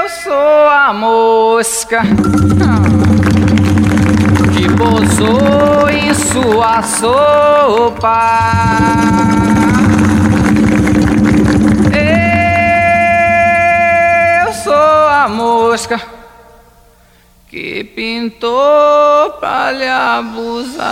Eu sou a mosca que pousou em sua sopa. Eu sou a mosca que pintou para lhe abusar.